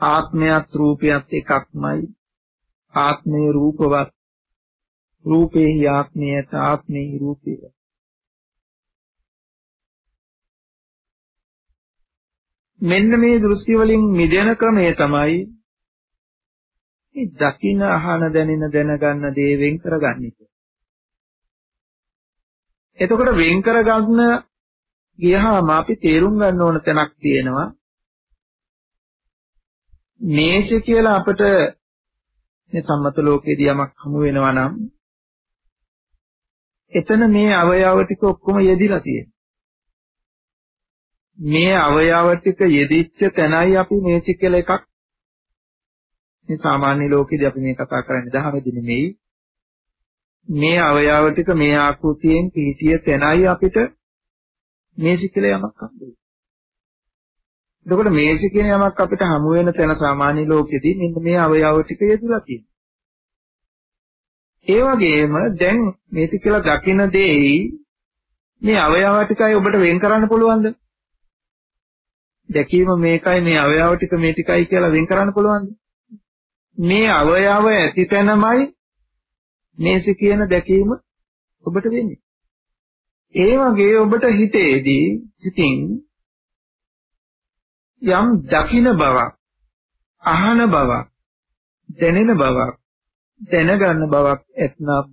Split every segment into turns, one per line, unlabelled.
ආත්මයත් රූපයත් එකක්මයි. ආත්මේ රූපවත්. රූපේ ආත්මයත ආත්මේ රූපේ මෙන්න මේ දෘෂ්ටි වලින් මිදෙන ක්‍රමය තමයි මේ දකින අහන දැනෙන දැනගන්න දේ වෙන් කරගන්න. එක. එතකොට වෙන් කරගන්න ගියහම අපි තේරුම් ගන්න ඕන තැනක් තියෙනවා. මේක කියලා අපිට මේ සම්මත ලෝකයේදී යමක් හමු වෙනවා නම් එතන මේ අවයව ටික ඔක්කොම යෙදිලා තියෙනවා. මේ අවයව ටික යෙදිච්ච තැනයි අපි මේක කියලා එකක් මේ සාමාන්‍ය ලෝකෙදී අපි මේ කතා කරන්නේ දහමෙදි නෙමෙයි මේ අවයව ටික මේ ආකෘතියෙන් පිහිටිය තැනයි අපිට මේක කියලා යමක් හම්බෙන්නේ. එතකොට මේක කියන යමක් අපිට හමු වෙන තැන සාමාන්‍ය ලෝකෙදී මෙන්න මේ අවයව ටික යෙදලා තියෙනවා. ඒ වගේම දැන් මේක කියලා දකින දෙයි මේ අවයව ටිකයි ඔබට වෙන් කරන්න පුළුවන්ද? දැකීම මේකයි මේ අවයව ටික මේ ටිකයි කියලා වෙන් කරන්න පුළුවන්ද? මේ අවයව ඇති තැනමයි මේස කියන දැකීම ඔබට වෙන්නේ. ඒ වගේ ඔබට හිතේදී සිතින් යම් දකින බවක් අහන බවක් දැනෙන බවක් දැනගන්න බවක් ඇතනම්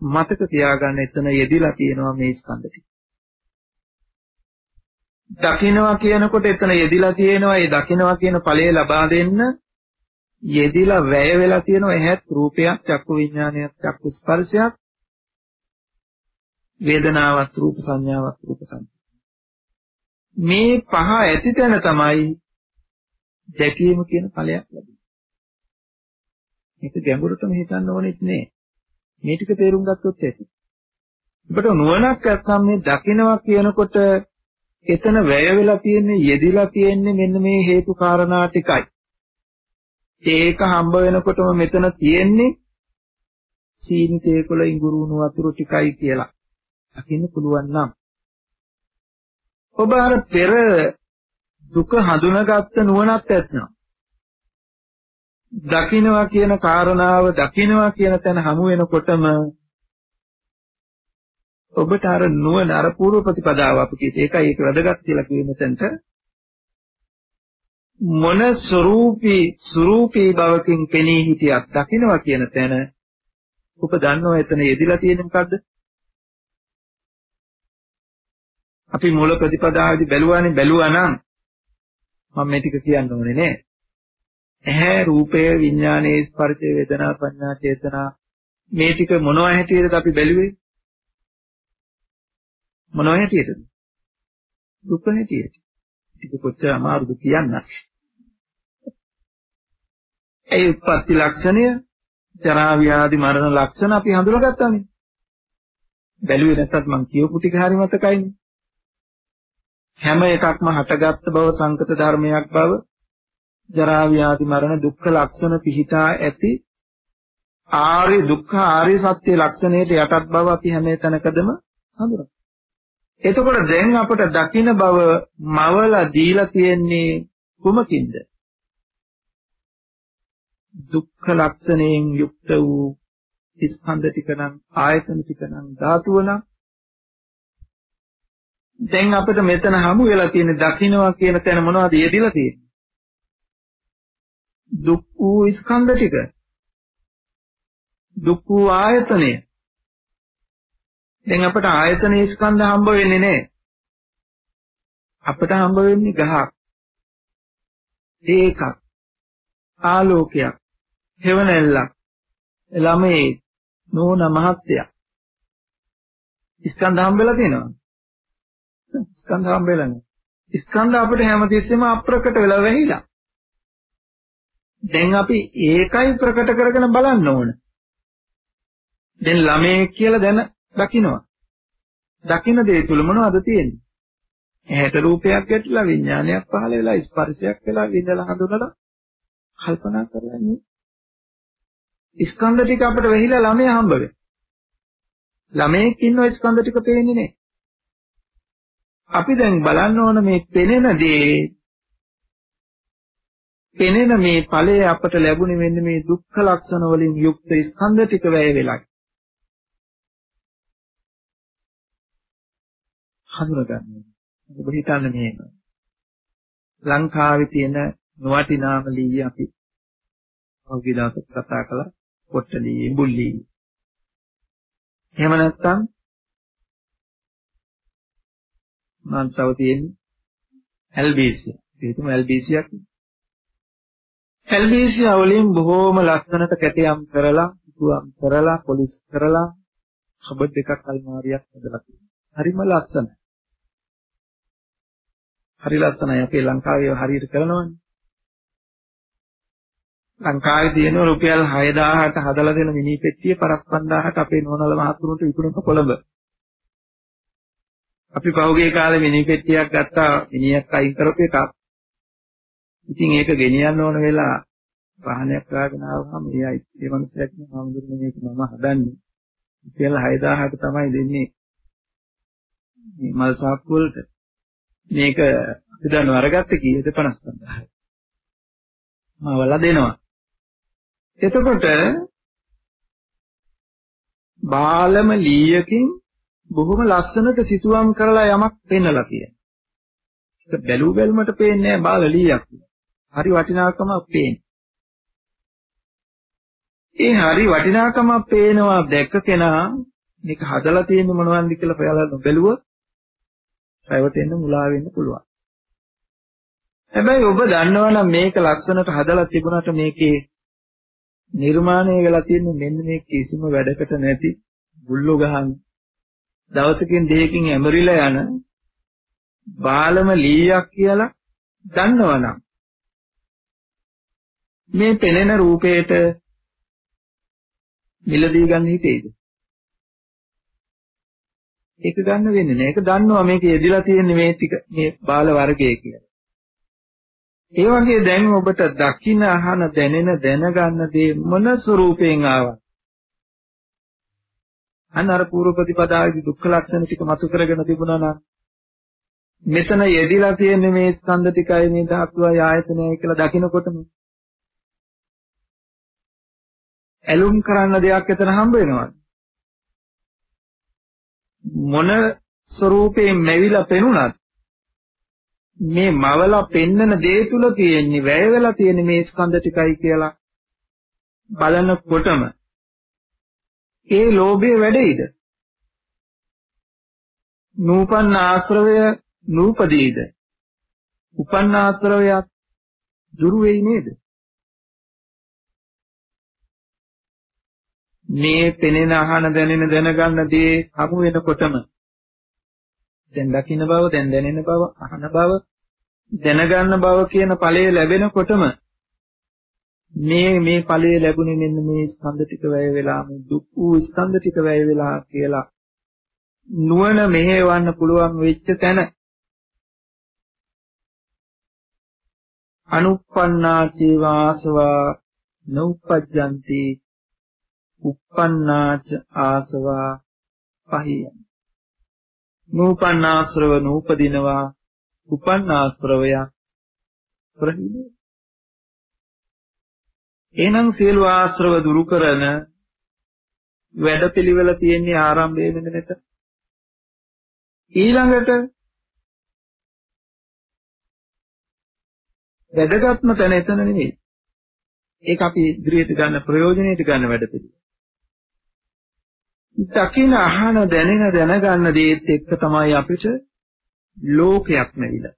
මතක තියාගන්න එතන යෙදිලා තියෙනවා මේ ස්කන්ධ ටික. දකින්නවා කියනකොට එතන යෙදිලා තියෙනවා ඒ දකින්නවා කියන ඵලය ලබා දෙන්න යෙදිලා වැය වෙලා තියෙනවා එහෙත් රූපයක් චක්කු විඥානයක් චක්කු ස්පර්ශයක් වේදනාවක් රූප සංඥාවක් රූප සංඥා මේ පහ ඇති තැන තමයි දැකීම කියන ඵලයක් ලැබෙන්නේ. මේක ගැඹුරටම හිතන්න ඕනෙත් නෑ. මේ ටික තේරුම් ගත්තොත් ඇති. ඔබට නුවණක් නැත්නම් මේ දකිනවා කියනකොට එතන වැය වෙලා තියෙන්නේ යෙදිලා තියෙන්නේ මෙන්න මේ හේතු කාරණා ටිකයි. ඒක හම්බ වෙනකොටම මෙතන තියෙන්නේ සීනිතේ කොළ ඉඟුරුණු වතුර ටිකයි කියලා. දකින්න පුළුවන් නම් ඔබ අර පෙර දුක හඳුනාගත්ත නුවණක් ඇත්නම් දකින්නවා කියන කාරණාව දකින්නවා කියන තැන හමු වෙනකොටම ඔබට අර නුවණ අර පූර්ව ප්‍රතිපදාව අපි කියේ ඒකයි ඒක වැදගත් කියලා කියේ මෙතනට. මොන ස්වરૂපී ස්වરૂපී භවකින් පෙනී හිටියක් දකින්නවා කියන තැන ඔබ දන්නවා එතන යෙදිලා තියෙන මොකද්ද? අපි මූල ප්‍රතිපදාවේදී බැලුවානේ බැලුවා නම් මම මේ ටික කියන්න ඕනේ නේ. ඇහැ රූපය විඥානයේ ස්පර්ශය වේදනා සංඥා චේතනා මේ ටික මොනවා හැටියටද අපි බැලුවේ? මොනවා හැටියටද? දුක හැටියට. ටික කොච්චර අමාරුද කියන්න. ඒ උත්පත්ති ලක්ෂණය ජරා ව්‍යාධි මරණ ලක්ෂණ අපි හඳුනාගත්තානේ. බැලුවේ නැත්තත් මං කියපු ටික හරි මතකයිනේ. හැම එකක්ම හටගත් බව සංකත ධර්මයක් බව ජරා ව්‍යාධි මරණ දුක්ඛ ලක්ෂණ පිහිටා ඇති ආර්ය දුක්ඛ ආර්ය සත්‍ය ලක්ෂණයට යටත් බව අපි හැම තැනකදම හඳුනනවා. එතකොට දැන් අපට දකින්න බව මවලා දීලා තියෙන්නේ කුමකින්ද? දුක්ඛ ලක්ෂණයෙන් යුක්ත වූ ස්කන්ධ ටික නම් ආයතන ටික නම් ධාතුව නම් දැන් අපිට මෙතන හමු වෙලා තියෙන දකින්නවා කියන තැන මොනවද යෙදිලා තියෙන්නේ? දුක් වූ ස්කන්ධ ටික. දුක් වූ ආයතනය. දැන් අපට ආයතන ස්කන්ධ හම්බ වෙන්නේ නැහැ. අපට හම්බ වෙන්නේ ගහක්. ඒකක්. ආලෝකයක්. හෙවණැල්ලක්. ළමයි නෝන මහත්තයා. ස්කන්ධ හම්බෙලා තියෙනවා. ස්කන්ධ හම්බෙලා නැහැ. ස්කන්ධ අපිට හැමතිස්සෙම අප්‍රකට වෙලා වැහිලා. දැන් අපි ඒකයි ප්‍රකට කරගෙන බලන්න ඕන. දැන් ළමයේ කියලා දැන දකින්නවා. දකින්න දේ තුල මොනවද තියෙන්නේ? ඇහැට රූපයක් ගැටලා විඥානයක් පහළ වෙලා ස්පර්ශයක් වෙලා විඳලා හඳුනලා කල්පනා කරන්නේ. ස්කන්ධ ටික අපිට වෙහිලා ළමයා හම්බ වෙයි. ළමයෙක් ඉන්නව ස්කන්ධ ටික පේන්නේ නැහැ. අපි දැන් බලන්න ඕන මේ පෙනෙන දේ පෙනෙන මේ ඵලය අපට ලැබුණේ මෙන්න මේ දුක්ඛ ලක්ෂණ වලින් යුක්ත ස්කන්ධ ටික වැය වෙලා. හඳුනගන්න. ඔබ හිතන්නේ මෙහෙම. ලංකාවේ තියෙන නොවටිනාම ලී අපි ඔහුගේ දවසක් කතා කළා පොට්ටලී ඉඹුල්ලී. එහෙම නැත්නම් මම තව තියෙන්නේ ඇල්බීසියා. හිතමු ඇල්බීසියක්. ඇල්බීසියා වලින් බොහෝම ලස්සනට කැටයම් කරලා, සුවම් කරලා, පොලිස් කරලා කබඩ් එකක් අල්මාරියක් හදලා තියෙනවා. හරිම ලස්සනයි. හරි ලස්සනයි අපේ ලංකාවේ හරියට කරනවනේ. ලංකාවේ තියෙන රුපියල් 6000ට හදලා දෙන මිනි පෙට්ටිය 55000ට අපේ නෝනල මහතුරුන්ට විකුණන කොළඹ. අපි පහුගිය කාලේ මිනි පෙට්ටියක් ගත්තා මිනිහක් අයින් කරපු එකක්. ඉතින් ඒක ගෙනියන්න ඕන වෙලා වාහනයක් ගාගෙන ආවම එයයි ඒ මනුස්සයෙක් නමඳුරනේ මේක මම හදන්නේ. රුපියල් 6000ට තමයි දෙන්නේ. මේ මල් සාප්පු වලට. මේක අපි දන්නව අරගත්තේ කීයද 55000. මවලා දෙනවා. එතකොට බාලම ලීයකින් බොහොම ලස්සනට සිතුවම් කරලා යමක් පෙන්නලා කියන. ඒක බැලු බැලමට පේන්නේ නැහැ බාල ලීයක්. හරි වටිනාකමක් පේන්නේ. ඒ හරි වටිනාකමක් පේනවා දැක්ක කෙනා මේක හදලා තියෙන්නේ මොනවන්ද කියලා හොයලා නොබැලුවොත් රැවටෙන්න මුලා වෙන්න පුළුවන්. හැබැයි ඔබ දන්නවනම් මේක ලස්සනට හදලා තිබුණාට මේකේ නිර්මාණය වෙලා තියෙන්නේ මෙන්න මේ කිසිම වැඩකට නැති බුල්ලෝ ගහන් දවසකින් දෙකකින් ඇමරිලා යන බාලම ලීයක් කියලා දන්නවනම් මේ පෙනෙන රූපේට මිලදී ගන්න හිතේද? ඒක ගන්න වෙන්නේ නෑ. ඒක දන්නවා මේක යෙදිලා තියෙන්නේ මේ ටික මේ බාල වර්ගයේ කියලා. ඒ වගේ දැන් ඔබට දකින අහන දැනෙන දැනගන්න දේ මොන ස්වරූපයෙන් ආවත් අන්න අර පූර්ව ප්‍රතිපදාවේ දුක්ඛ ලක්ෂණ ටික මතු කරගෙන තිබුණා නම් මෙතන යෙදිලා තියෙන මේ ස්කන්ධ ටිකයි මේ ධාතුවයි ආයතනයයි කියලා දකිනකොටම ඇලුම් කරන්න දෙයක් එතන හම්බ වෙනවා. මොන ස්වરૂපයෙන් මෙවිලා පෙනුනත් මේ මවලා පෙන්නන දේ තුල තියෙන්නේ වැය වෙලා තියෙන මේ ස්කන්ධ ටිකයි කියලා බලනකොටම ඒ ලෝභය වැඩෙයිද? නූපන්න ආශ්‍රවය නූපදීද? උපන්න ආශ්‍රවයක් දුරු වෙයි නේද? මේ පෙනෙන අහන දැනෙන දැනගන්න දේ හමු වෙනකොටම දැන් දකින්න බව දැන් දැනෙන බව අහන බව දැනගන්න බව කියන ඵලය ලැබෙනකොටම මේ මේ ඵලය ලැබුණේ මෙන්න මේ ස්කන්ධ ටික වැය වෙලා මේ දුක් වූ ස්කන්ධ ටික වැය වෙලා කියලා නුවණ මෙහෙවන්න පුළුවන් වෙච්ච තැන. අනුප්පන්නා චේවාසවා නෝපජ්ජಂತಿ uppannāච ආසවා පහියන් නූපන්නාශ්‍රව නූපදිනවා උපන්නාශ්‍රවයක් ප්‍රහිනේ. එහෙනම් සියලු ආශ්‍රව දුරු කරන වැඩපිළිවෙල තියෙන්නේ ආරම්භයේ මෙන්න මෙතන. ඊළඟට වැදගත්ම තැන එතන නෙමෙයි. ඒක අපි ඉදිරියට ගන්න ප්‍රයෝජනෙට ගන්න වැඩපිළිවෙල. දකින අහන දැනෙන දැනගන්න දේත් එක්ක තමයි අපිට ලෝකයක් නැවිලා.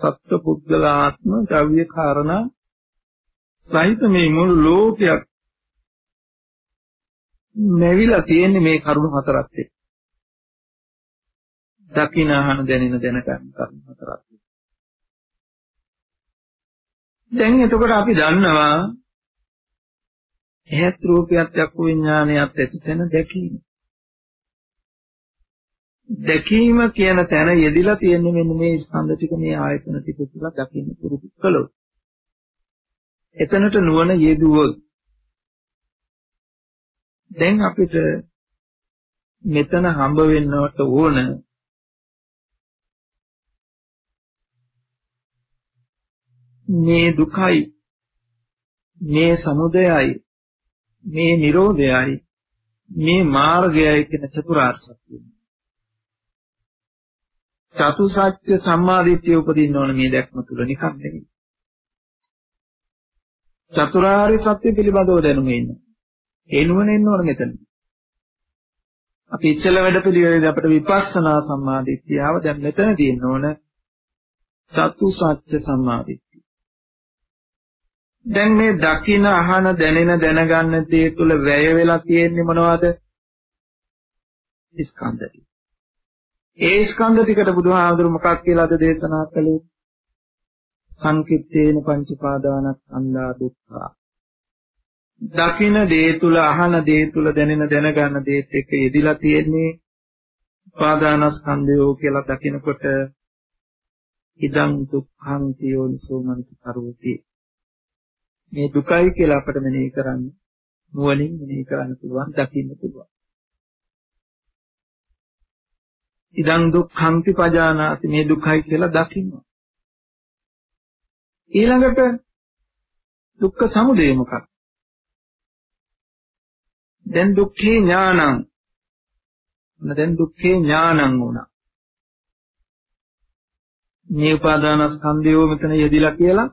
සත්ව පුද්ගලාත්ම ද්‍රව්‍ය කාරණා සහිත මේ මුළු ලෝකයක් නැවිලා තියෙන්නේ මේ කරුණු හතරත් එක්ක. දකින අහන දැනෙන දැනගන්න කරුණු හතරත් එක්ක. දැන් එතකොට අපි දන්නවා එහෙත් රූපයත් චක්කු විඥානයත් ඇති තැන දැකීම. දැකීම කියන තැන යෙදිලා තියෙන්නේ මෙන්න මේ ස්කන්ධ ටික මේ ආයතන ටික තුල දකින්න පුරුදු කළොත්. එතනට නුවණ යෙදුවොත් දැන් අපිට මෙතන හම්බ වෙන්නවට ඕන මේ දුකයි මේ සමුදයයි මේ Nirodhayයි මේ මාර්ගයයි කියන චතුරාර්ය සත්‍යය. චතුසත්‍ය සම්මාදිට්ඨිය උපදින්න ඕන මේ දැක්ම තුල නිකන් නෙවෙයි. චතුරාර්ය සත්‍ය පිළිබඳව දැනුම ඉන්න. ඒ නුවණ එන්න ඕන මෙතන. අපි ඉස්සෙල්ලා වැඩ පිළිවෙලේදී අපිට විපස්සනා සම්මාදිට්ඨියව දැන් මෙතන තියෙන්න ඕන චතුසත්‍ය සම්මාදිට්ඨිය. දැන් මේ දකින අහන දැනෙන දැනගන්න දේ තුල වැය වෙලා තියෙන්නේ මොනවද? ස්කන්ධ ටික. ඒ ස්කන්ධ ටිකට බුදුහාමුදුරු මොකක් කියලාද දේශනා කළේ? සංකිට්ඨේන පංච පාදානස්කන්ධා දුක්ඛා. දකින දේ තුල අහන දේ තුල දැනෙන දැනගන්න දේත් එක්ක යෙදිලා තියෙන්නේ පාදානස්කන්ධයෝ කියලා දකිනකොට ඉදං දුක්ඛං තියෝනිසෝ මනස කරෝති. මේ දුකයි කියලා අපිට මෙනෙහි කරන්න නුවණින් මෙනෙහි කරන්න පුළුවන් දකින්න පුළුවන්. ඉදං දුක්ඛං පජානාති මේ දුකයි කියලා දකින්න ඊළඟට දුක්ඛ සමුදය මොකක්ද? දැන් දුක්ඛේ ඥානං. දැන් දුක්ඛේ ඥානං වුණා. මේ උපාදානස්කන්ධය මෙතන යෙදිලා කියලා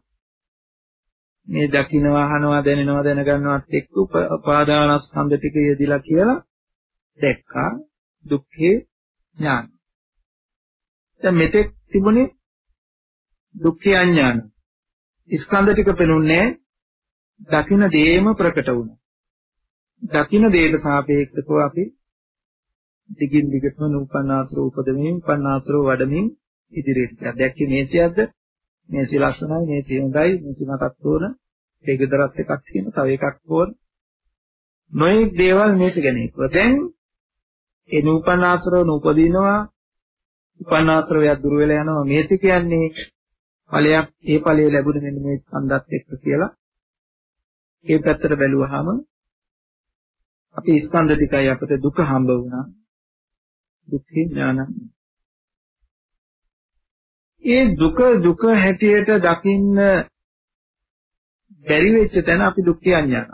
මේ දකින්නවා අහනවා දැනෙනවා දැනගන්නවත් එක්ක උපාදානස්කන්ධ ටික යෙදිලා කියලා දැක්කා දුක්ඛේ ඥාන. දැන් මෙතෙක් තිබුණේ දුක්ඛේ අඥාන. ස්කන්ධ ටික පෙනුන්නේ දකින දේම ප්‍රකට වුණා. දකින දේට සාපේක්ෂව අපි දිගින් දිගටම නූපන්නාතර උපදමින් උපන්නාතර වඩමින් ඉදිරියට යනවා. දැක්කේ මේසියක්ද? මේසි ලස්සනයි, මේසි හොඳයි, මේසි මතක් තෝරන. ඒ ගෙදරත් එකක් තියෙන, තව එකක් තෝරන. නොයෙක් දේවල් මේසි ගැන හිතුවා. දැන් ඒ නූපන්නාතරව නූපදිනවා. උපන්නාතරවයක් දුර වෙලා යනවා. මේසි කියන්නේ ඵලයක් ඒ ඵලය ලැබුණ මෙන්න මේ ස්කන්ධات එක්ක කියලා ඒ පැත්තට බැලුවාම අපි ස්කන්ධ ටිකයි අපිට දුක හම්බ වුණා. දුක්ඛේ ඥානං. ඒ දුක දුක හැටියට දකින්න බැරි වෙච්ච තැන අපි දුක්ඛේ අඥාන.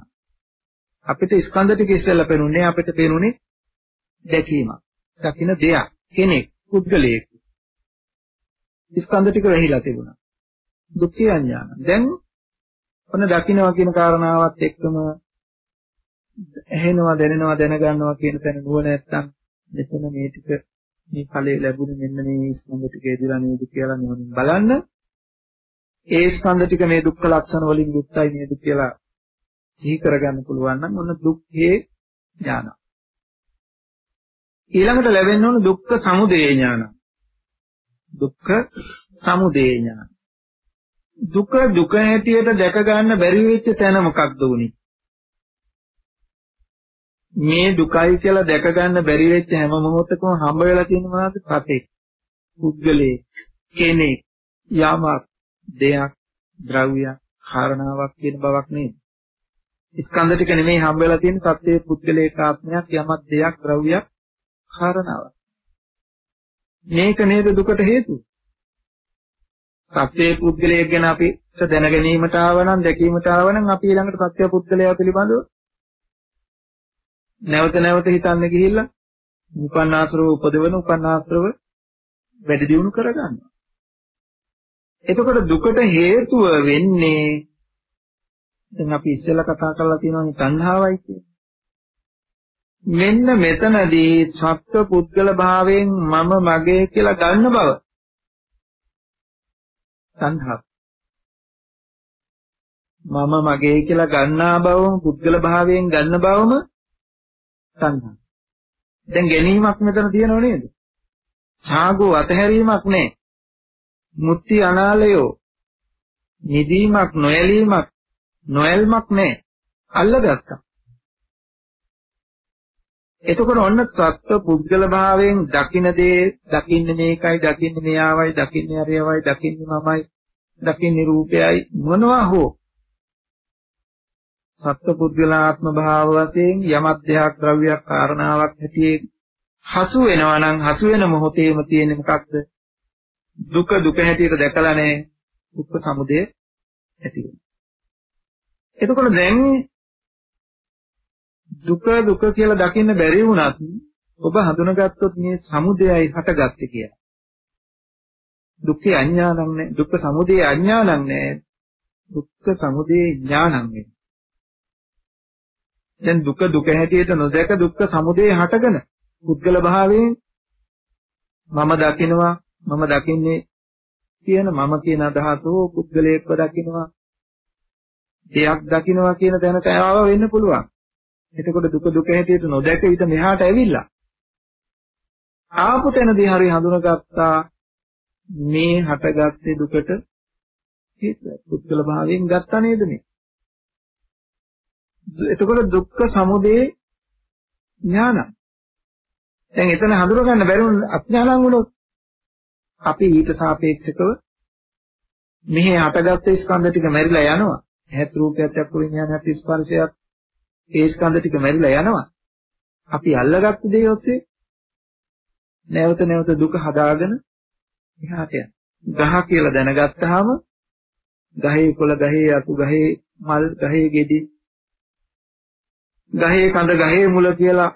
අපිට ස්කන්ධ ටික ඉස්සෙල්ලා පෙනුනේ අපිට පෙනුනේ දැකීමක්. දකින්න දෙයක්. කෙනෙක් පුද්ගලයෙක්. ස්කන්ධ ටික වැහිලා තිබුණා. දුක්ඛ අඥාන. දැන් ඔන්න දකින්නවා කියන කාරණාවත් එක්කම ඇහෙනවා දැනෙනවා දැනගන්නවා කියන තැන නුවණ නැත්තම් මෙතන මේ ටික මේ ඵලයේ ලැබුණ මෙන්න මේ ස්කන්ධ ටික එදිලා නේද කියලා නුවණින් බලන්න. ඒ ස්කන්ධ ටික මේ දුක්ඛ ලක්ෂණ වලින් යුක්තයි නේද කියලා සිහි කරගන්න පුළුවන් නම් ඔන්න දුක්ඛේ ඥාන. ඊළඟට ලැබෙන්න ඕන දුක්ඛ සමුදය ඥාන. දුක්ඛ සමුදය ඥාන. දුක දුක හැටියට දැක ගන්න බැරි වෙච්ච තැන මොකක්ද උනේ? මේ දුකයි කියලා දැක ගන්න බැරි වෙච්ච හැම මොහොතකම හම්බ වෙලා තියෙන මොනවද? සතෙක්, පුද්ගලයෙක්, කෙනෙක්, යමක්, දෙයක්, ද්‍රව්‍යයක්, කාරණාවක් කියන බවක් නේද? ස්කන්ධ ටික නෙමෙයි හම්බ වෙලා තියෙන සත්‍යයේ පුද්ගලයක ආත්මයක්, යමක්, දෙයක්, ද්‍රව්‍යයක්, කාරණාවක්. මේක නේද දුකට හේතුව? සත්‍යයේ පුද්ගලයෙක් ගැන අපි දැන ගැනීමට ආවනම් දැකීමට ආවනම් අපි ඊළඟට සත්‍ය පුද්ගලයා පිළිබඳව නැවත නැවත හිතන්න ගිහිල්ලා උපන්නාසරව උපදවන උපන්නාසරව වැඩි දියුණු කරගන්නවා. එතකොට දුකට හේතුව වෙන්නේ දැන් අපි ඉස්සෙල්ලා කතා කරලා තියෙනවා තණ්හාවයි කියන්නේ. මෙන්න මෙතනදී සත්ව පුද්ගල භාවයෙන් මම මගේ කියලා ගන්න බව තණ්හාව. මම මගේ කියලා ගන්නා බවම පුද්ගල භාවයෙන් ගන්න බවම තණ්හා. දැන් ගැනීමක් මෙතන තියෙනව නේද? ඡාගෝ අතහැරීමක් නැහැ. මුත්‍ති අනාලයෝ නිදීමක් නොයලීමක් නොයල්මක් නැහැ. අල්ලගත්තා. එතකොට ඔන්න සත්ව පුද්ගල භාවයෙන් දකින්න දේ දකින්න මේකයි දකින්න මෙයාවයි දකින්න හරියවයි දකින්න මමයි දකින්න රූපයයි මොනවා හෝ. සත්ව පුද්ගලාත්ම භාව වශයෙන් යමක් දෙයක් ද්‍රව්‍යයක් කාරණාවක් හැටියේ හසු වෙනවා නම් හසු වෙන මොහොතේම තියෙන මොකක්ද? දුක දුක හැටියට දැකලා නැහැ. දුක්ඛ සමුදය ඇති වෙනවා. එතකොට දැන් දුක දුක කියලා දකින්න බැරි වුණත් ඔබ හඳුනගත්තොත් මේ සමුදයයි හටගත්තේ කියලා. දුක්ඛේ අඥානං නැහැ. දුක්ඛ සමුදය අඥානං නැහැ. දුක්ඛ සමුදය ඥානං වෙනවා. දැන් දුක දුක හැටියට නොදැක දුක්ඛ සමුදය හටගෙන පුද්ගල භාවයෙන් මම දකිනවා මම දකින්නේ කියන මම කියන අදහසෝ පුද්ගලයෙක්ව දකිනවා දෙයක් දකිනවා කියන තැනට ආව වෙන්න පුළුවන්. එතකොට දුක දුක හැටියට නොදැක ඊට මෙහාට ඇවිල්ලා ආපු තැනදී හරි හඳුනගත්තා මේ හටගත්තේ දුකට හේතුව. පුද්ගල භාවයෙන් ගත්තා නේද මේ? එතකොට දුක්ඛ සමුදය ඥානං. දැන් එතන හඳුර ගන්න බැරි වුණ අඥානං වුණොත් අපි ඊට සාපේක්ෂකව මෙහි හටගත්ත ස්කන්ධ ටික මැරිලා යනවා. ඇහත් රූපයක් චක්කු විඤ්ඤාණයක් ස්පර්ශයක් ඒ ස්කන්ධ ටික මැරිලා යනවා. අපි අල්ලගත්ත දේ ඔස්සේ නැවත නැවත දුක හදාගෙන එහාට යනවා. ගහ කියලා දැනගත්තාම ගහේ කොළ ගහේ අතු ගහේ මල් ගහේ ගෙඩි ගහේ කඳ ගහේ මුල කියලා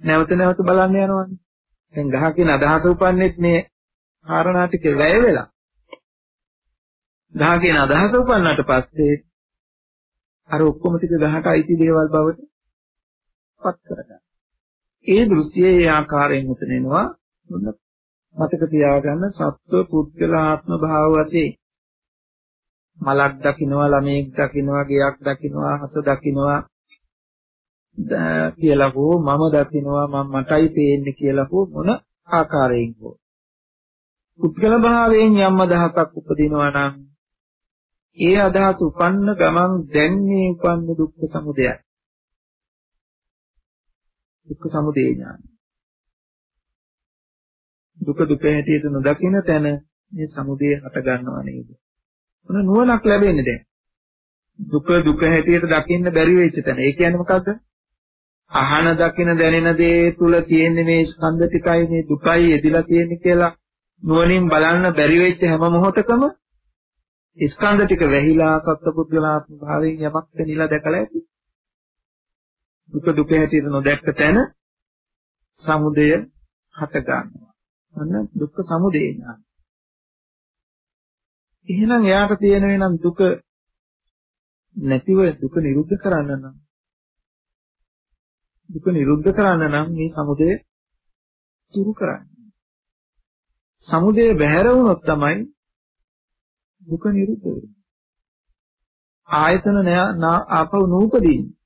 නැවත නැවත බලන්න යනවානේ. දැන් ගහ කියන අදහස උපන්නේත් මේ කාරණා ටික වැය වෙලා. ගහ කියන අදහස උපන්නාට පස්සේ අර ඔක්කොම ටික ගහට අයිති දේවල් බවට පත් කරගන්න. ඒ දෘෂ්ටියේ ඒ ආකාරයෙන් උතන එනවා. මතක තියාගන්න සත්ව පුද්ගල ආත්ම භාව වශයෙන් මලක් දකින්නවා ළමයෙක් දකින්නවා ගෙයක් දකින්නවා හස දකින්නවා කියලා හෝ මම දකින්නවා මම මටයි පේන්නේ කියලා හෝ මොන ආකාරයෙන් හෝ පුද්ගල භාවයෙන් යම් අදහසක් උපදිනවා නම් ඒ අදහස උපන්න ගමන් දැන් මේ උපන්න දුක්ඛ සමුදයයි දුක්ඛ සමුදය ඥාන. දුක දුක හැටියට නොදකින තැන මේ සමුදය හට ගන්නව නේද? මොන නුවණක් ලැබෙන්නේ දැන්? දුක දුක හැටියට දකින්න බැරි වෙච්ච තැන. ඒ කියන්නේ මොකද්ද? අහන දකින දැනෙන දේ තුල තියෙන මේ ස්කන්ධ ටිකයි මේ දුකයි එදිලා තියෙන්නේ කියලා නුවණින් බලන්න බැරි වෙච්ච හැම මොහොතකම ස්කන්ධ ටික වැහිලා සත්පුද්ගලාත්ම භාවයෙන් යමක් දෙනිලා දැකලා ඇති. දුක දුක හැටියට නොදැක්ක තැන සමුදය හට ගන්නවා. අන්න දුක්ඛ සමුදය ඥාන. එහෙනම් එයාට තියෙන වෙනම් දුක නැතිව දුක නිරුද්ධ කරන්න නම් දුක නිරුද්ධ කරන්න නම් මේ සමුදය දුරු කරන්න. සමුදය බැහැර වුණොත් තමයි දුක නිරුද්ධ වෙන්නේ. ආයතන ආපහු නූපදීන්නේ.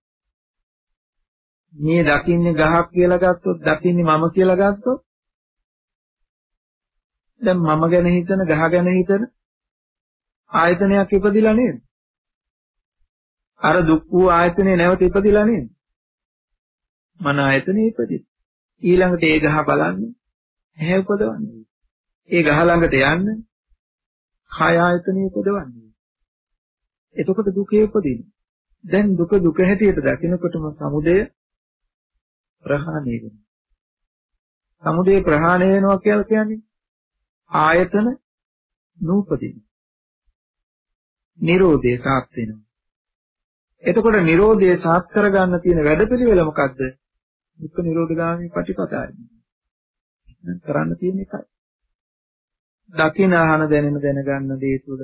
මේ දකින්නේ ගහක් කියලා ගත්තොත් දකින්නේ මම කියලා ගත්තොත් දැන් මම ගැන හිතන ගහ ගැන හිතන ආයතනයක් ඉපදිලා නේද? අර දුක් වූ ආයතනේ නැවත ඉපදිලා නේද? මන ආයතනේ ඉපදිලා. ඊළඟට ඒ ගහ බලන්නේ ඇහැ උපදවන්නේ. ඒ ගහ ළඟට යන්න කාය ආයතනේ උපදවන්නේ. එතකොට දුකේ උපදින්නේ. දැන් දුක දුක හැටියට දකිනකොටම සමුදය ප්‍රහාණය වෙනවා. සමුදය ප්‍රහාණය වෙනවා කියලා කියන්නේ ආයතන නූපදින. නිරෝධය සාත් වෙනවා. එතකොට නිරෝධය සාත් කරගන්න තියෙන වැඩපිළිවෙල මොකද්ද? දුක්ඛ නිරෝධගාමී පටිපදායි. කරන්න තියෙන එකයි. දකින ආහන දැනෙන දැනගන්න දේ තුළ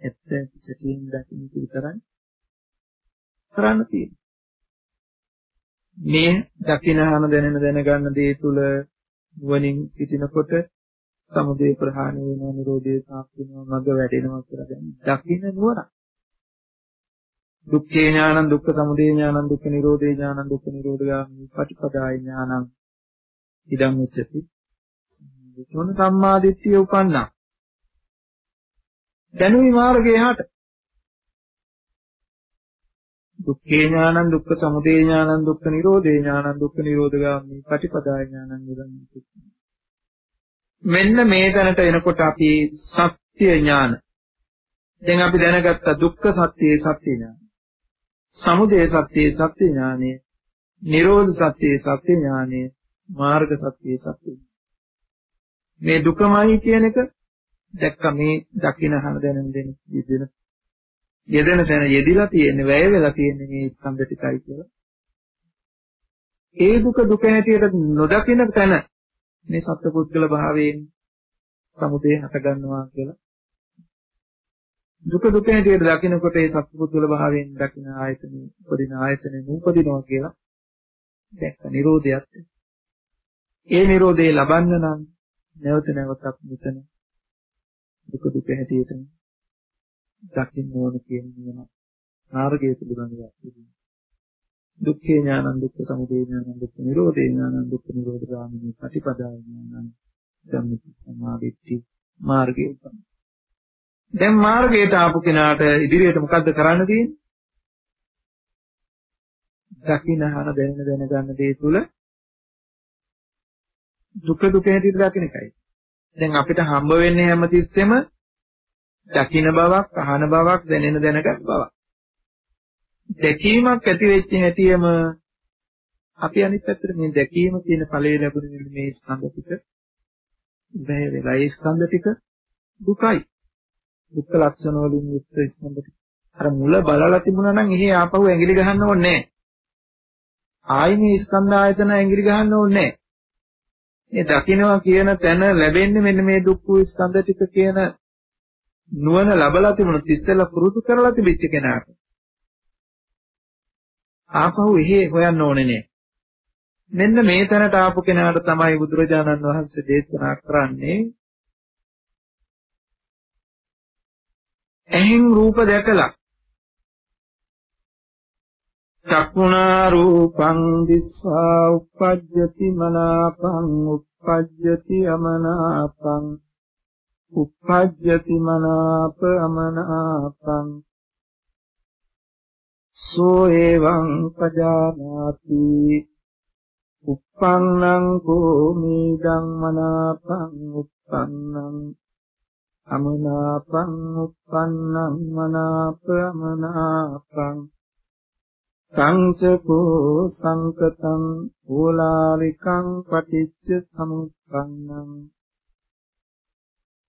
ඇත්ත පිටතින් දකින්න විතරයි කරන්න තියෙන්නේ. මේ දකින ආහන දැනෙන දැනගන්න දේ තුළ නුවණින් සිටිනකොට සමුදය ප්‍රහාණය වෙනවා නිරෝධය සාප් වෙනවා මඟ වැඩෙනවා කියලා දැන් දකින්න නුවණ. දුක්ඛේ ඥානං දුක්ඛ සමුදය ඥානං දුක්ඛ නිරෝධේ ඥානං දුක්ඛ නිරෝධගාමී පටිපදාය ඥානං ඉදං උච්චති. මොන සම්මාදිට්ඨිය උපන්නා. දැනුමි මාර්ගයේ හට දුක්ඛේ ඥානං දුක්ඛ සමුදය ඥානං දුක්ඛ නිරෝධේ ඥානං දුක්ඛ නිරෝධගාමී පටිපදාය ඥානං ඉදං උච්චති. මෙන්න මේ තැනට එනකොට අපි සත්‍ය ඥාන. දැන් අපි දැනගත්ත දුක්ඛ සත්‍යයේ සත්‍ය ඥාන. සමුදය සත්‍යයේ සත්‍ය ඥානය. නිරෝධ සත්‍යයේ සත්‍ය ඥානය. මාර්ග සත්‍යයේ සත්‍ය මේ දුකමයි කියන එක දැක්ක මේ දකින්න හන දැනෙන දෙන යෙදෙන යෙදෙන තැන යෙදිලා තියෙන්නේ වැය වෙලා තියෙන්නේ මේ ස්කන්ධ ටිකයි කියලා. ඒ දුක දුක හැටියට නොදකින තැන මේ සත්පුද්ගල භාවයෙන් සමුදේ හට ගන්නවා කියලා. දුක දුක හැටියට දකිනකොට ඒ සත්පුද්ගල භාවයෙන් දකින ආයතනෙ උපදින ආයතනෙ නූපදිනවා කියලා දැක්ක නිරෝධයත් ඒ නිරෝධය ලබන්න නම් නැවත නැවතත් මෙතන දුක දුක හැටියට දකින්න ඕන කියන නියම මාර්ගය පිළිබඳව දුක්ඛේ ඥානං දුක්ඛ සමුදය ඥානං දුක්ඛ නිරෝධේ ඥානං දුක්ඛ නිරෝධ ගාමිනී ප්‍රතිපදා ඥානං ධම්මික සමාධිත්‍ති මාර්ගය තමයි. දැන් මාර්ගයට ආපු කෙනාට ඉදිරියට මොකද්ද කරන්න තියෙන්නේ? දකින්නහන දැනෙන දැනගන්න දේ තුල දුක දුක හැටියට දකින්න එකයි. දැන් අපිට හම්බ වෙන්නේ හැමතිස්සෙම දකින්න බවක්, අහන බවක්, දැනෙන දැනගත් බවක්. දැකීමක් ඇති වෙච්ච හැටියම අපි අනිත් පැත්තට මේ දැකීම කියන ඵලයේ ලැබුණ මේ ස්කන්ධ ටික බැහැ වෙලා ඒ ස්කන්ධ ටික දුකයි. දුක්ඛ ලක්ෂණ වලින් යුක්ත ස්කන්ධ ටික. අර මුල බලලා තිබුණා නම් එහි ආපහු ඇඟිලි ගහන්න ඕනේ නැහැ. ආයි මේ ස්කන්ධ ආයතන ඇඟිලි ගහන්න ඕනේ නැහැ. මේ දකින්නවා කියන තැන ලැබෙන්නේ මෙන්න මේ දුක්ඛ ස්කන්ධ ටික කියන නුවණ ලබලා තිබුණොත් ඉස්සෙල්ලා පුරුදු කරලා තිබිච්ච කෙනාට ආපහු එහෙ හොයන්න ඕනේ නෑ. මෙන්න මේ තැනට ආපු කෙනාට තමයි බුදුරජාණන් වහන්සේ දේශනා කරන්නේ ඇහෙන් රූප දැකලා චක්ුණා රූපං දිස්වා uppajjati මනාපං uppajjati අමනාපං uppajjati මනාප අමනාපං සෝ එවං පජානාති uppannං භූමිදං මනාපං uppannං අමනාපං uppannං මනාප අමනාපං සංචකෝ සංකතං ඕලාරිකං පටිච්ච සමුප්පන්නං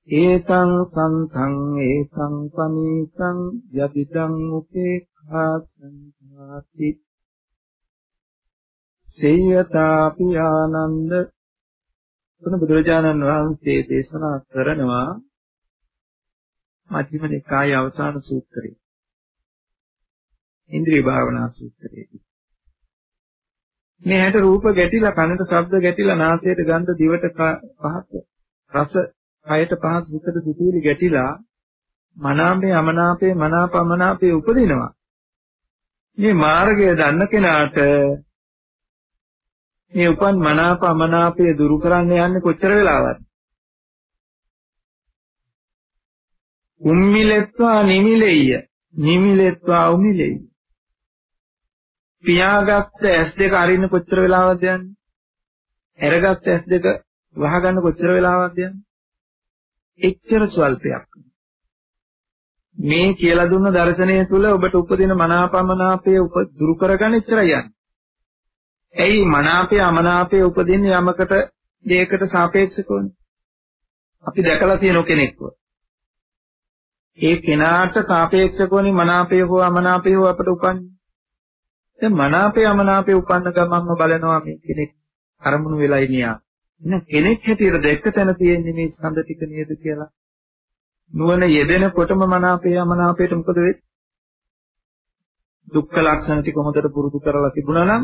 ඒතං සන්තං ඒතං පනීතං යදිදං උපේක්ඛා සංඝාති සේයතාපි ආනන්ද තුන බුදුරජාණන් වහන්සේ දේශනා කරනවා මධ්‍යම නිකායේ අවසාන සූත්‍රයේ. ඉන්ද්‍රිය භාවනා සූත්‍රයේදී. මේ හැට රූප ගැටිලා කනට ශබ්ද ගැටිලා නාසයට ගන්ධ දිවට පහත රස කයට පහත සිතට සිතුවිලි ගැටිලා මනාපේ අමනාපේ මනාප අමනාපේ උපදිනවා. මේ මාර්ගය දන්න කෙනාට මේ උපන් මනාප අමනාපය දුරු කරන්න යන්නේ කොච්චර වෙලාවක්ද? උම්මිලෙත්වා නිමිලෙය්‍ය නිමිලෙත්වා උමිලෙය්‍ය පියාගත්ත S2 අරින්න කොච්චර වෙලාවක්ද යන්නේ? ඇරගත්ත S2 වහගන්න කොච්චර වෙලාවක්ද යන්නේ? එච්චර ස්වල්පයක්. මේ කියලා දුන්න දර්ශනය තුළ ඔබට උපදින මනාපමනාපය දුරු කරගන්න එච්චරයි යන්නේ. ඇයි මනාපය අමනාපය උපදින්නේ යමකට දෙයකට සාපේක්ෂකවනේ? අපි දැකලා තියෙන කෙනෙක්ව. ඒ කෙනාට සාපේක්ෂකවනේ මනාපය හෝ අමනාපය හෝ අපට උපන්නේ. දැන් මනාපේ අමනාපේ උපන්න ගමන්ම බලනවා මේ කෙනෙක් අරමුණු වෙලා ඉනියා. එහෙනම් කෙනෙක් හැටියට දැක්ක තැන තියෙන්නේ මේ ස්කන්ධ ටික නේද කියලා. නුවණ යෙදෙනකොටම මනාපේ අමනාපේට මොකද වෙන්නේ? දුක්ඛ ලක්ෂණ ටික හොඳට පුරුදු කරලා තිබුණා නම්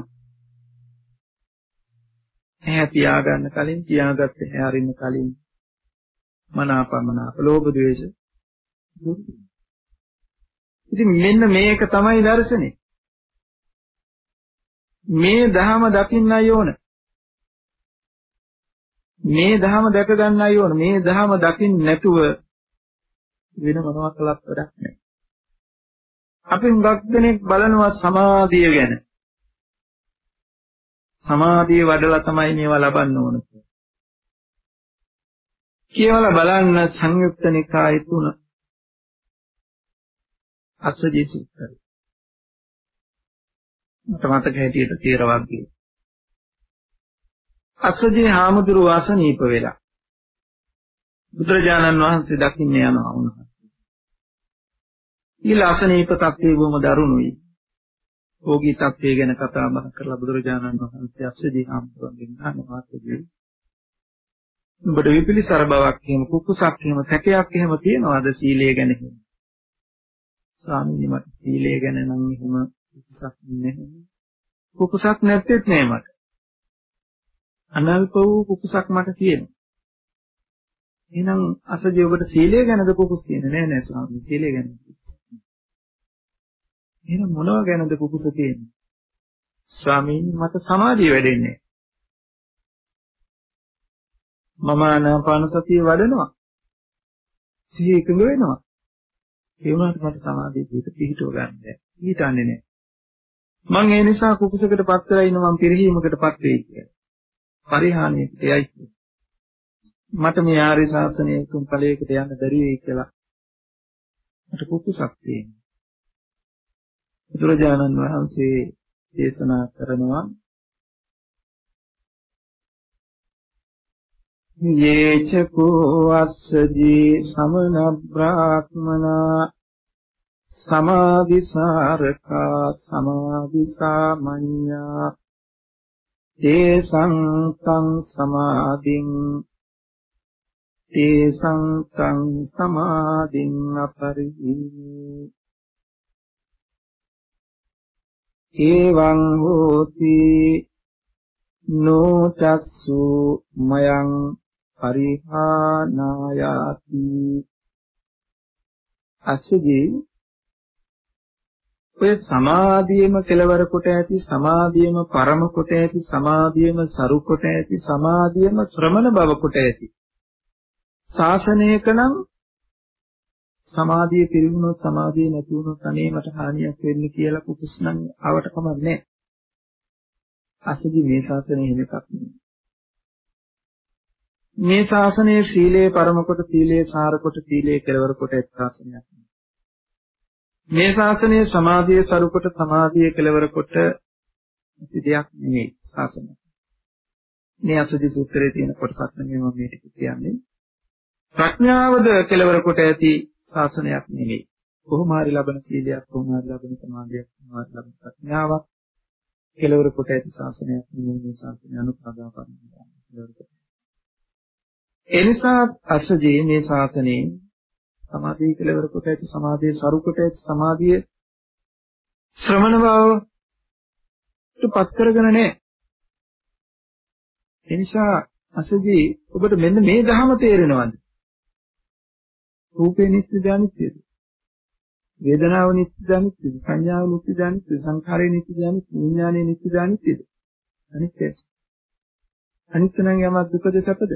ඇහැ තියාගන්න කලින් තියාගත්ත ඇහැ අරින්න කලින් මනාපමනාප ලෝභ ද්වේෂ ඉතින් මෙන්න මේක තමයි දර්ශනේ මේ ධහම දකින්නයි ඕන. මේ ධහම දැක ගන්නයි ඕන. මේ ධහම දකින්න නැතුව වෙන මොනවත් කළත් වැඩක් නැහැ. අපි හුඟක් දෙනෙක් බලනවා සමාධිය ගැන. සමාධිය වඩලා තමයි මේවා ලබන්න ඕන කියලා බලන්න සංයුක්ත නිකාය තුන අසජී සූත්‍රය මට මතක හැටියට තේරවග්ගයේ. අස්සජේ හාමුදුරුව අසනීප වෙලා. බුදුරජාණන් වහන්සේ දකින්න යනවා උන්වහන්සේ. ඊළ අසනීප තත්ත්වයේ බොහොම දරුණුයි. භෝගී තත්ත්වය ගැන කතා බහ කරලා බුදුරජාණන් වහන්සේ අස්සදී හාමුදුරන්ගෙන් අහනවාතදී ඔබට විපිලිසර බවක් එහෙම කුකුසක් එහෙම සැකයක් එහෙම තියනවාද සීලය ගැන එහෙම? ස්වාමීනි මට සීලය ගැන නම් එහෙම කුකුසක් නැහැ. කුකුසක් නැත්තේත් නෑ මට. අනල්ප වූ කුකුසක් මට තියෙනවා. එහෙනම් අසජී ඔබට සීලය ගැනද කුකුස් කියන්නේ නෑ නෑ ස්වාමීනි සීලය ගැන. එහෙනම් මොනව ගැනද කුකුස තියෙන්නේ? ස්වාමීනි මට සමාධිය වැඩෙන්නේ. මම ආනාපාන සතිය වඩනවා. සිහිය එකඟ වෙනවා. ඒ වුණාට මට සමාධිය පිට පිහිටව ගන්න බැහැ. ඊටන්නේ නැහැ. මම ඒ නිසා කුකුසකටපත් වෙලා ඉන්න මම පිරිහීමකටපත් වෙයි කියලා. පරිහානියකට යයි. මට මේ ආර්ය ශාසනය තුන් ඵලයකට යන්න බැරි වෙයි කියලා. මට කුකුසක් තියෙනවා. බුදුරජාණන් වහන්සේ දේශනා කරනවා යේච කෝ අස්සජී සමන බ්‍රාහ්මනා සමාධිසාරකා සමාධිසාමඤ්ඤා තේ සංතං සමාධින් තේ සංතං සමාධින් අපරිහි එවං හෝති නෝචක්සු මයං පරිහානායාති අසදී ඔය සමාධියම කෙලවර කොට ඇති සමාධියම පරම කොට ඇති සමාධියම සරු කොට ඇති සමාධියම ශ්‍රමණ බව කොට ඇති ශාසනයක නම් සමාධිය පිරිහුණොත් සමාධිය නැති වුණොත් අනේ මට හානියක් වෙන්නේ කියලා කුකුස්නම් ආවට කමක් නැහැ. අසදි මේ ශාසනය එහෙම එකක් නෙමෙයි. මේ ශාසනයේ සීලේ පරම කොට සීලේ සාර කොට සීලේ කෙලවර කොට එක් ශාසනයක්. මේ ශාසනයේ සමාධිය සරු කොට සමාධිය කෙලවර කොට දෙයක් නෙමෙයි ශාසනය. මේ අසදි සූත්‍රයේ තියෙන කොටසක් නෙමෙයි මම මේ ටික කියන්නේ. ප්‍රඥාවද කෙලවර කොට ඇති ශාසනයක් නෙමෙයි. කොහොම හරි ලබන සීලයක්, කොහොම හරි ලබන සමාධියක්, කොහොම හරි ලබන ප්‍රඥාවක් කෙලවර කොට ඇති ශාසනයක් නෙමෙයි මේ ශාසනය අනුපාදා කරනවා. ඒ නිසා අර්ශජී මේ ශාසනයේ සමාධිය කෙලවර කොට ඇති සමාධිය සරු කොට ඇති සමාධිය ශ්‍රමණ බවට පත් කරගෙන නැහැ. ඒ නිසා අසජී ඔබට මෙන්න මේ ධහම තේරෙනවද? රූපේ නිත්‍යද අනිත්‍යද? වේදනාව නිත්‍යද අනිත්‍යද? සංඥාව නිත්‍යද අනිත්‍යද? සංඛාරය නිත්‍යද අනිත්‍යද? විඥානය නිත්‍යද අනිත්‍යද? අනිත්‍යයි. අනිත්‍ය නම් යමක් දුකද සැපද?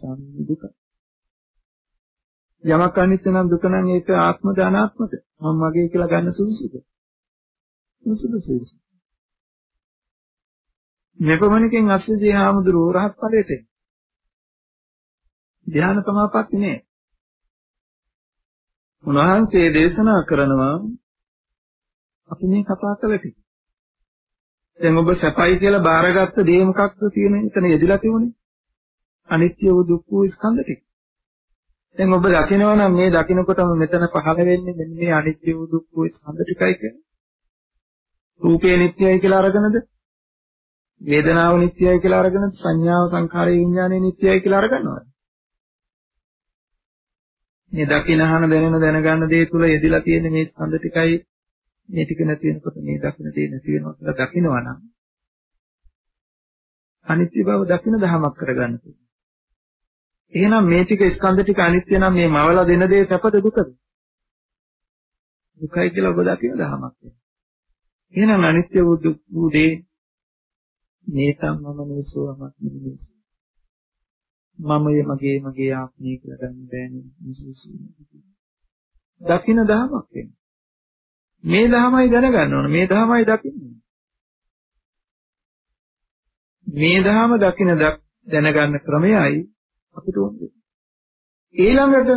සම්දුක. යමක් අනිත්‍ය නම් දුක නම් ඒක ආත්මද අනාත්මද? මම මගේ කියලා ගන්න සුදුසුද? සුදුසුසුසු. මෙපමණකින් අස්සජේ හාමුදුරුවෝ රහත් ඵලයට එන්නේ. ධ්‍යාන සමාපatti නෑ. උන්වහන්සේ දේශනා කරනවා අපි මේ කතා කළ ටික. දැන් ඔබ සැපයි කියලා බාරගත්ත දේ මොකක්ද තියෙන එතන යෙදিলা තිබුණේ? අනිත්‍ය වූ දුක්ඛ වූ ස්කන්ධ ටික. දැන් ඔබ දකිනවා නම් මේ දකින්නකොටම මෙතන පහළ වෙන්නේ මෙන්න මේ අනිත්‍ය වූ දුක්ඛ වූ ස්කන්ධ ටිකයි කියන්නේ. රූපේ නිට්ටයයි කියලා අරගෙනද? වේදනාව නිට්ටයයි කියලා අරගෙනද? සංඥාව සංඛාරය විඥානය නිට්ටයයි කියලා අරගන්නවද? මේ දකිනහන දැනෙන දැනගන්න දේ තුල යෙදিলা තියෙන මේ ස්කන්ධ ටිකයි මේ ටික නැති වෙනකොට මේ දකින දේ නැති වෙනවා කියලා දකිනවා නම් අනිත්‍ය බව දකින දහමක් කරගන්න පුළුවන්. එහෙනම් මේ ටික ස්කන්ධ ටික අනිත්‍ය නම් මේ මවලා දෙන දේ සැපද දුකද? දුකයි කියලා ඔබ දකින දහමක් වෙනවා. එහෙනම් අනිත්‍ය වූ දේ නේතම් මම නේසෝමත් නෙමෙයි. මමය මගේ මගේ ආත්මය කියලා ගන්න බෑනේ දකින්න දහමක් වෙන්නේ. මේ දහමයි දැනගන්න ඕන. මේ දහමයි දකින්න. මේ දහම දකින්න දැනගන්න ක්‍රමයයි අපිට ඕනේ. ඊළඟට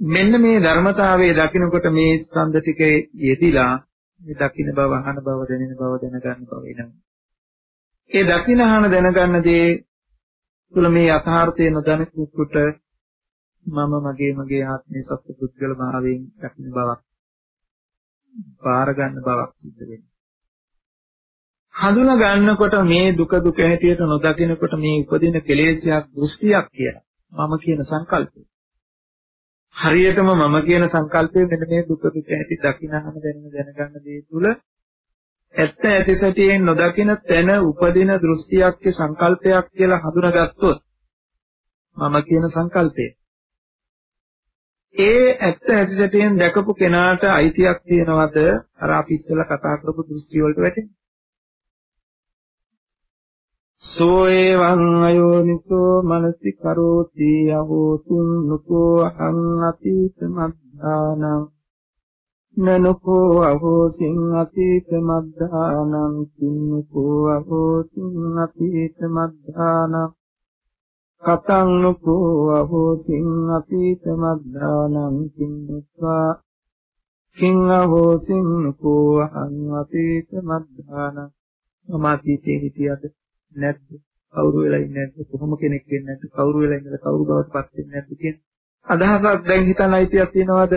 මෙන්න මේ ධර්මතාවයේ දකින්නකොට මේ ස්කන්ධ ටික යෙදිලා මේ දකින්න බව, අහන බව, දැනෙන බව, දැනගන්න බව එනවා. ඒ දකින්න අහන දැනගන්න දේ තුළ මේ යථාර්ථය නොදැනෙකුට මම මගේ මගේ ආත්මය සත්‍ය පුද්ගල භාවයෙන් දකින්න බවක් බාර ගන්න බවක් සිද්ධ වෙනවා. හඳුනා ගන්නකොට මේ දුක දුක හැටියට නොදකිනකොට මේ උපදින කෙලෙසයක් දෘෂ්ටියක් කියලා. මම කියන සංකල්පය. හරියටම මම කියන සංකල්පය මෙන්න මේ දුක දුක ඇති දකින්නම දැනන දැනගන්න දේ තුල ඇත්ත ඇති සැටියෙන් නොදකින තැන උපදින දෘෂ්ටියක් සංකල්පයක් කියලා හඳුනාගත්තොත් මම කියන සංකල්පය ඒ ඇත්ත ඇති සැටියෙන් දැකපු කෙනාට අයිතියක් තියනවද අර අපි ඉස්සෙල්ලා කතා කරපු දෘෂ්ටි වලට වැටෙන්නේ සෝ එවං අයෝනිසෝ මනසි කරෝති අහෝතුන් නුකෝ අහං අතීත මද්ධානං නනුකෝ අහෝතින් අතීත මද්ධානං කින්නකෝ අහෝතින් අතීත මද්ධානං කතං නුකෝ අහෝතින් අතීත මද්ධානං කින්නස්වා කිං අහෝතින් නුකෝ අහං අතීත මද්ධානං මම අතීතයේ හිටියද? නැද්ද? කවුරු වෙලා ඉන්නේ නැද්ද? කොහොම කෙනෙක් වෙන්නේ නැද්ද? කවුරු වෙලා ඉන්නද? කවුරු බවට පත් වෙන්නේ නැද්ද කියන අදහසක් දැන් හිතන්න අයිතියක් තියනවාද?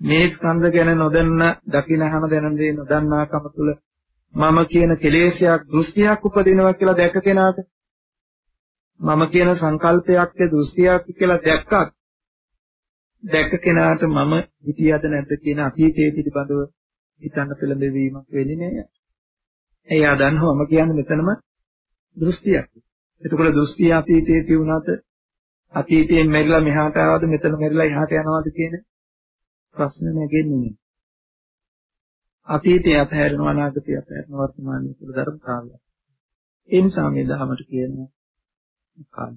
මේ ස්කන්ධ ගැන නොදන්න, දකින හැම දැනන දේ නොදන්නාකම තුල මම කියන කෙලෙසයක් දෘෂ්ටියක් උපදිනවා කියලා දැක කෙනාට මම කියන සංකල්පයක් දෘෂ්ටියක් කියලා දැක්කත් දැක කෙනාට මම හිතියද නැද්ද කියන අතීතයේ පිළිබඳව හිතන්න පෙළඹවීමක් වෙන්නේ නැහැ. එයා දන්නවා මම කියන්නේ මෙතනම දෘෂ්ටියක්. එතකොට දෘෂ්ටි අතීතයේ තියුණාට අතීතයෙන් මෙරිලා මෙහාට ආවද මෙතන මෙරිලා එහාට යනවද කියන ප්‍රශ්න නැගෙන්නේ නෑ. අතීතය අතහැරෙනවා අනාගතය අතහැරෙනවා වර්තමානයේ තුල ධර්මතාවය. ඒ නිසා මේ දහමට කියනවා කාම.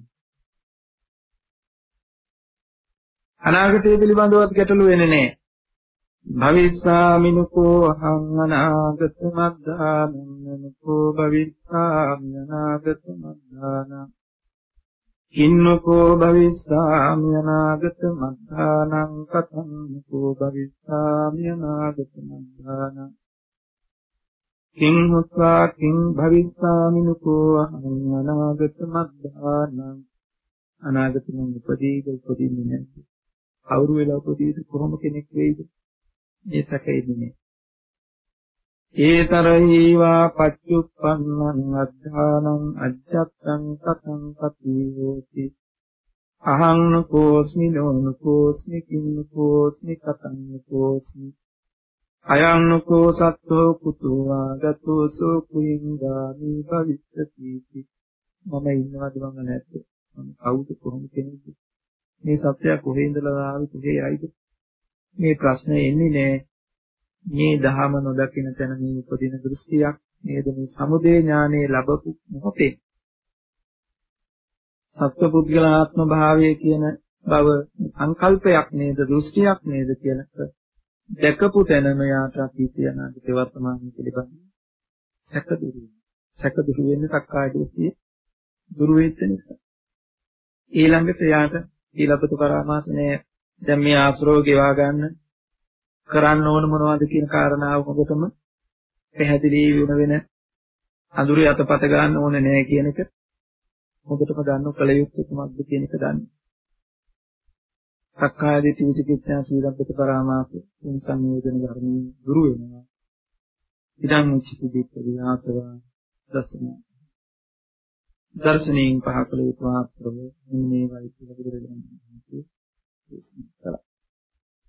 අනාගතය පිළිබඳව ගැටලු වෙන්නේ නෑ. භවිස්සාමිනුකෝ අහං අනාගත මද්දානං භවිස්සාමි අනාගත මද්දානං කින්නකෝ භවිස්සාමි අනාගත මද්දානං කතංකෝ භවිස්සාමි අනාගත මද්දානං කිං හොත්වා කිං භවිස්සාමිනුකෝ අහං අනාගත මද්දානං අනාගත මං උපදීද උපදින්නේ නැද්ද? කවුරු වෙලා උපදීද? කොහොම කෙනෙක් වෙයිද? මේ සැකෙන්නේ. ඒතරහීවා පච්චුප්පන්නං අද්ධානං අජ්ජත්තං කතං කතිවෝති අහං නකෝස්මි නෝනකෝස්මි කින්නකෝස්මි කතං නකෝස්මි අයං නකෝ සත්තෝ කුතෝ ආගතෝ සෝ කුයින්ගාමි භවිස්සති මම ඉන්නවද මම නැද්ද? මම කවුද කොහොම කෙනෙක්ද? මේ සත්‍යය කොහේ ඉඳලා ආවේ? කොහේ ආයිද? මේ ප්‍රශ්නේ එන්නේ නෑ. මේ ධහම නොදකින තැන මේ උපදින දෘෂ්ටියක් නේද? මේ සමුදේ ඥානයේ ලැබපු මොහොතේ. සත්පුද්ගලාත්ම භාවය කියන බව සංකල්පයක් නේද? දෘෂ්ටියක් නේද කියනක දැකපු තැනම යාට අතීතය අනාගත වර්තමානයේ පිළිබඳ සැක දුරු සැක දුරු වෙන්නේ සක්කාය දෘෂ්ටිය දුරු වෙච්ච නිසා. ඊළඟට යාට ඊළපතු පරාමාසනේ දැන් මේ ආශ්‍රව ගෙවා ගන්න කරන්න ඕන මොනවද කියන කාරණාව හොඳටම පැහැදිලි වෙන වෙන අඳුරේ අතපත ගන්න ඕනේ නැහැ කියන එක හොඳටම දන්නව කල යුත්තේ කුමක්ද කියන එක දන්න. සක්කාය දිට්ඨි විචිකිච්ඡා සීලබ්බත පරාමාස තුන් සංයෝජන ධර්මී දුරු වෙනවා. ඉදං උච්චති දිට්ඨි ආසවා දසන. දර්ශනීය පහකල යුතු ආත්‍රව මේ වයි කියලා බුදුරජාණන් වහන්සේ කළා.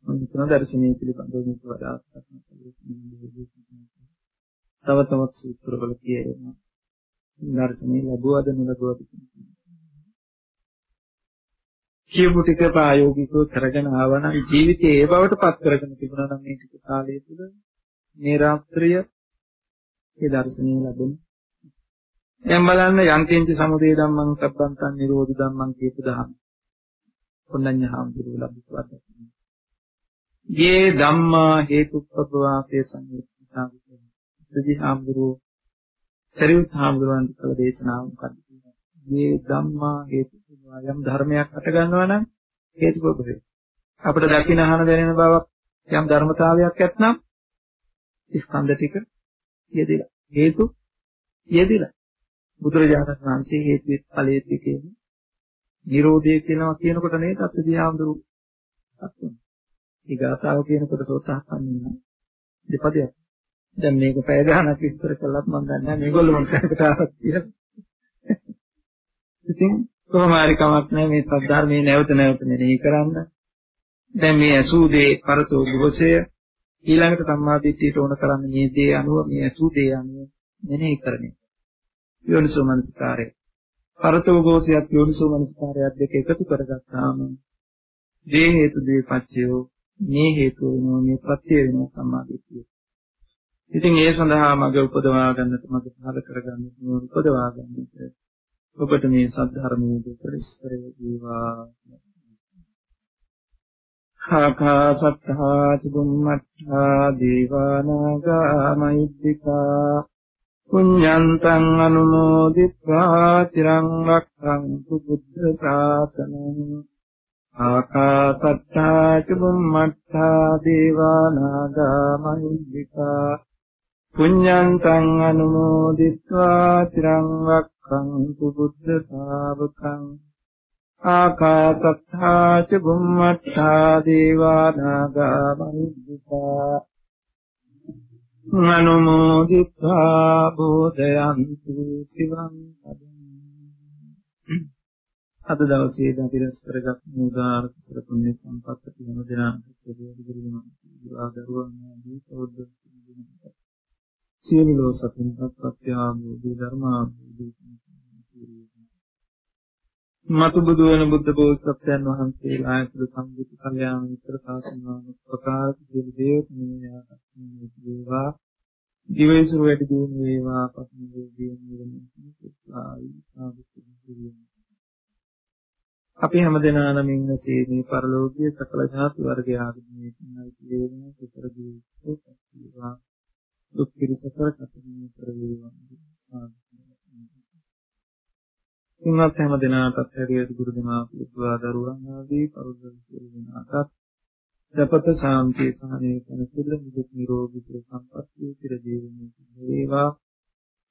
මම හිතන දර්ශනීය පිළිබඳව මේක වඩා තව තවත් සූත්‍රවල කියනවා. දර්ශනීය ලැබුවද නොලැබුවද කියපු ටික ප්‍රායෝගිකව කරගෙන ආවනම් ජීවිතේ ඒ බවට පත් කරගෙන තිබුණා නම් මේ ටික කාලය තුළ මේ රාත්‍රිය ඒ දර්ශනීය ලැබෙන දැන් බලන්න යන්තිංච සමුදේ ධම්මං සබ්බන්තං නිරෝධ ධම්මං කියපු දහම කොණ්ණඤ්ඤ හාමුදුරුවෝ ලබුවාද. යේ ධම්මා හේතුප්පවාපේ සංයුක්තා විදේ. සදි හාමුදුරුවෝ සරියුත් හාමුදුරුවන්ට කළ දේශනාව මොකක්ද කියන්නේ? මේ ධම්මා හේතුප්පවා යම් ධර්මයක් හට ගන්නවා නම් හේතුප්පවේ. අපිට දකින්න අහන දැනෙන බවක් යම් ධර්මතාවයක් ඇත්නම් ස්කන්ධ ටික යෙදিলা. හේතු යෙදিলা. බුදුරජාණන් වහන්සේ හේතුත් ඵලයේත් කියන්නේ නිරෝධය කියනවා කියනකොට නේද අත්දියාඳුරු අත්තුන. ඊගාතාව කියනකොට සෝතාපන්න වෙනවා. දෙපදයක්. දැන් මේක පැය ගානක් විස්තර කළත් මම දන්නේ නැහැ මේගොල්ලෝ මොන තැනකට ආවත් කියලා. ඉතින් කොහොම හරි කමක් නැහැ මේ සද්ධර්මයේ නැවත නැවත මෙනෙහි කරන්න. දැන් මේ ඇසූ දේ පරතෝ ගොසේ ඊළඟට සම්මාදිට්ඨියට ඕන කරන්නේ මේ දේ අනුව මේ ඇසූ දේ අනුව මෙනෙහි කරන්නේ. යෝනිසෝ මනසිකාරය. පරතෝ ගෝසියත් යෝනිසෝ මනසිකාරයත් දෙක එකතු කරගත්තාම දේ හේතු දේ පච්චයෝ මේ හේතු වෙනවා මේ ප්‍රත්‍ය වෙනවා සම්මාදිට්ඨිය. ඉතින් ඒ සඳහා මග උපදවා ගන්නට මග පහල කරගන්නට උපදවා ගන්නට ඔබට මේ සද්ධර්මයේ දෙපරිස්තරය වේවා. ආකාසත්තා චුම්මත්තා දීවානාගා මෛත්‍තිකා පුඤ්ඤන්තං අනුමෝදිත්වා තිරං රක්ඛන්තු බුද්ධ ශාසනං ආකාසත්තා චුම්මත්තා දීවානාගා මෛත්‍තිකා පුඤ්ඤන්තං අනුමෝදිත්වා තිරං රක්ඛන්තු බුද්ධ ශාවකං ආකාසත්තා ච බුම්මත්තා දේවා නාග මහිද්దికා මනෝමෝදිත්වා බෝධයන්තු සිවං අද දවසේ දතිරස් කරගත් මුදාර කුසල පුණ්‍ය සම්පත් තියෙන දෙනාට සියලු දුරුම දරුවන් ආදී සෝද්ද සියලු ලෝක සතුන්ට ප්‍රත්‍යාභෝධි ධර්මාභෝධි මතු බුදු වන බුද්ධ බෝසත්යන් වහන්සේලා ඇතුළු සම්බුද්ධ කල්යාණ මිත්‍ර සාසනාව ප්‍රකාශ සියලු දේවතාවුන් වේවා දිවයිසුර වැඩි දියුණු වේවා. පස්ම දේවියන් අපි හැමදෙනා නමින් සීනී පරලෝකීය සකල ධාතු වර්ගය ආගමනේ සිනයි වේවා සතර දීවා දුක් පිරිසකර කටින් කර වේවා සින්වත් හැම දිනාටත් හැරියට ගුරු දෙනා පුදුවා දරුවන් ආදී පරිදු සියලු දෙනාටත් සපත ශාන්තිය සහනය කරන සිල් නිදුක් නිරෝගී සුව සම්පන්නිය චිර ජීවනයේ වේවා.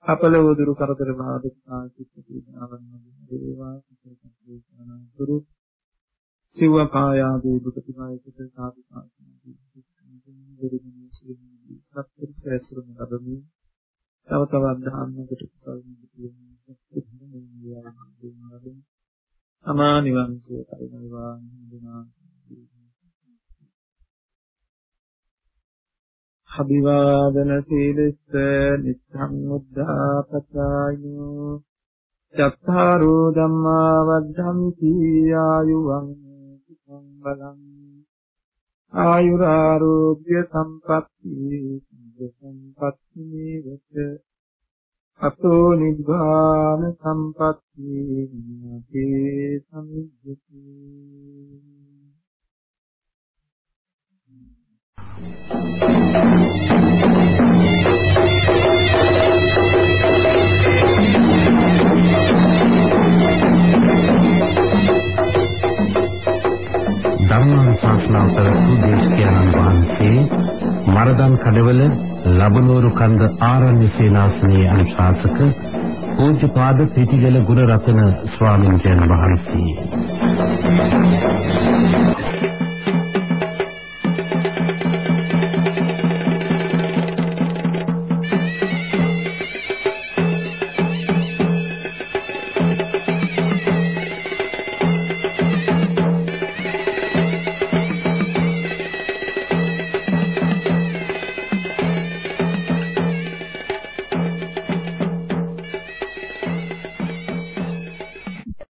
අපල වදුරු කරදර බාධක සාහිත්‍ය පීඩාවන් වේවා සුඛ ගුරු සිව්ව කායාදී දුක පිටායකට සාදු සාසනදී දෙවියන් සියලු සත්‍ය සැසුරුම ලැබෙමින් තව තවත් ධර්මයකට කුසල් නිදියම අමා නිවන් සුව පරිණිරවාණ දුනා අභිවාදන සීලස්ස නිස්සං උද්ධාපචායෝ චත්තාරෝ ධම්මා වද්ධන්ති ආයුවං සුඛං බලං ආයුරාෝග්‍ය සම්පatti සම්පatti නේවච අතෝ නිබ්බාන සම්පatti ඥාතේ සම්විති
ධර්මානුශාසනාව කරපු දේශකයන්න් වහන්සේ මරදන් කඩවල ලබනෝරු කන්ද ආරණ්‍ය සේනාසනයේ අනුශාසක පූජ්‍යපාද පිටිගල ගුණරත්න ස්වාමීන් වහන්සේ